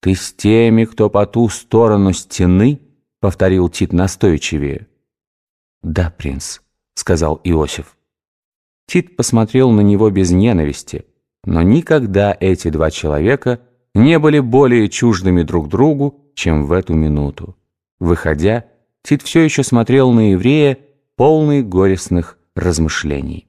«Ты с теми, кто по ту сторону стены?» — повторил Тит настойчивее. «Да, принц», — сказал Иосиф. Тит посмотрел на него без ненависти, но никогда эти два человека не были более чуждыми друг другу, чем в эту минуту. Выходя, Тит все еще смотрел на еврея, полный горестных размышлений.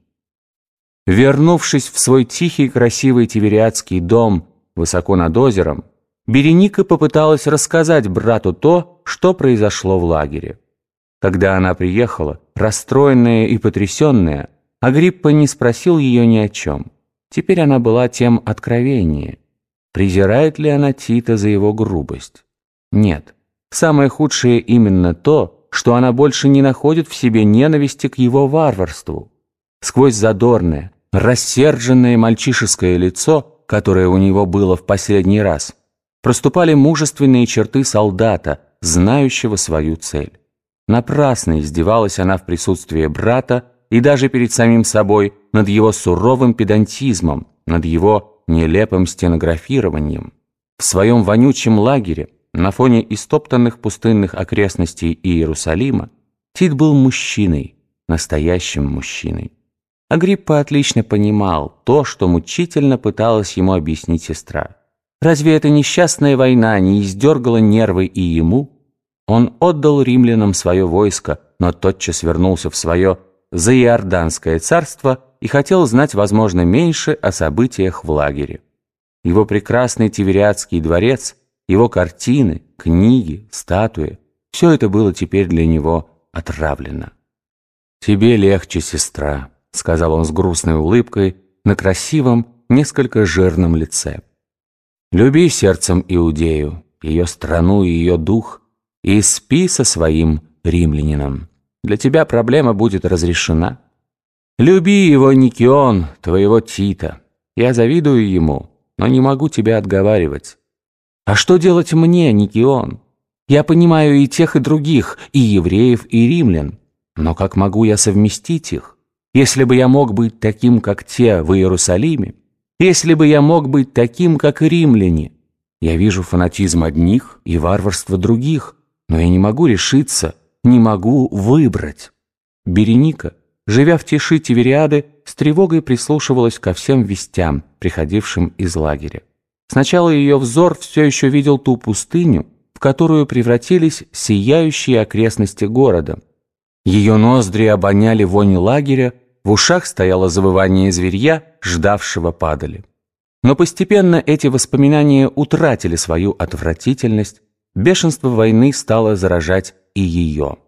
Вернувшись в свой тихий красивый тивериадский дом высоко над озером, Береника попыталась рассказать брату то, что произошло в лагере. Когда она приехала, расстроенная и потрясенная, Агриппа не спросил ее ни о чем. Теперь она была тем откровеннее. Презирает ли она Тита за его грубость? Нет. Самое худшее именно то, что она больше не находит в себе ненависти к его варварству. Сквозь задорное, рассерженное мальчишеское лицо, которое у него было в последний раз, проступали мужественные черты солдата, знающего свою цель. Напрасно издевалась она в присутствии брата и даже перед самим собой над его суровым педантизмом, над его нелепым стенографированием. В своем вонючем лагере, на фоне истоптанных пустынных окрестностей Иерусалима, Тит был мужчиной, настоящим мужчиной. Агриппа отлично понимал то, что мучительно пыталась ему объяснить сестра. Разве эта несчастная война не издергала нервы и ему? Он отдал римлянам свое войско, но тотчас вернулся в свое заиорданское царство и хотел знать, возможно, меньше о событиях в лагере. Его прекрасный Тивериадский дворец, его картины, книги, статуи – все это было теперь для него отравлено. «Тебе легче, сестра», — сказал он с грустной улыбкой на красивом, несколько жирном лице. «Люби сердцем Иудею, ее страну и ее дух, и спи со своим римлянином. Для тебя проблема будет разрешена. Люби его, Никион, твоего Тита. Я завидую ему, но не могу тебя отговаривать. А что делать мне, Никион? Я понимаю и тех, и других, и евреев, и римлян. Но как могу я совместить их? Если бы я мог быть таким, как те в Иерусалиме, если бы я мог быть таким, как римляне, я вижу фанатизм одних и варварство других, но я не могу решиться, не могу выбрать. Береника, живя в тиши Тивериады, с тревогой прислушивалась ко всем вестям, приходившим из лагеря. Сначала ее взор все еще видел ту пустыню, в которую превратились сияющие окрестности города – ее ноздри обоняли вонь лагеря, в ушах стояло завывание зверья, ждавшего падали. Но постепенно эти воспоминания утратили свою отвратительность, бешенство войны стало заражать и ее.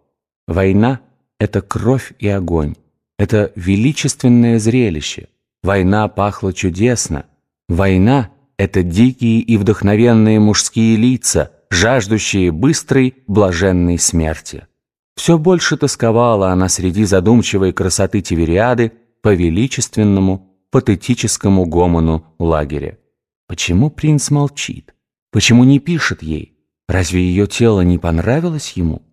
Война — это кровь и огонь, это величественное зрелище. Война пахла чудесно. Война — это дикие и вдохновенные мужские лица, жаждущие быстрой, блаженной смерти. Все больше тосковала она среди задумчивой красоты Тивериады по величественному, патетическому гомону лагеря. Почему принц молчит? Почему не пишет ей? Разве ее тело не понравилось ему?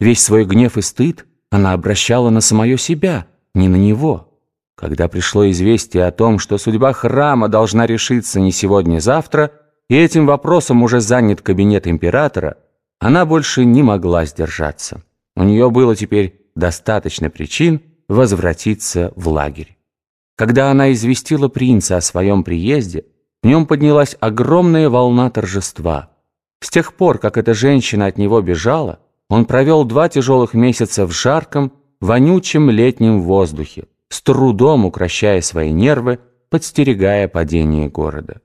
Весь свой гнев и стыд она обращала на самое себя, не на него. Когда пришло известие о том, что судьба храма должна решиться не сегодня-завтра, и этим вопросом уже занят кабинет императора, она больше не могла сдержаться. У нее было теперь достаточно причин возвратиться в лагерь. Когда она известила принца о своем приезде, в нем поднялась огромная волна торжества. С тех пор, как эта женщина от него бежала, он провел два тяжелых месяца в жарком, вонючем летнем воздухе, с трудом укращая свои нервы, подстерегая падение города.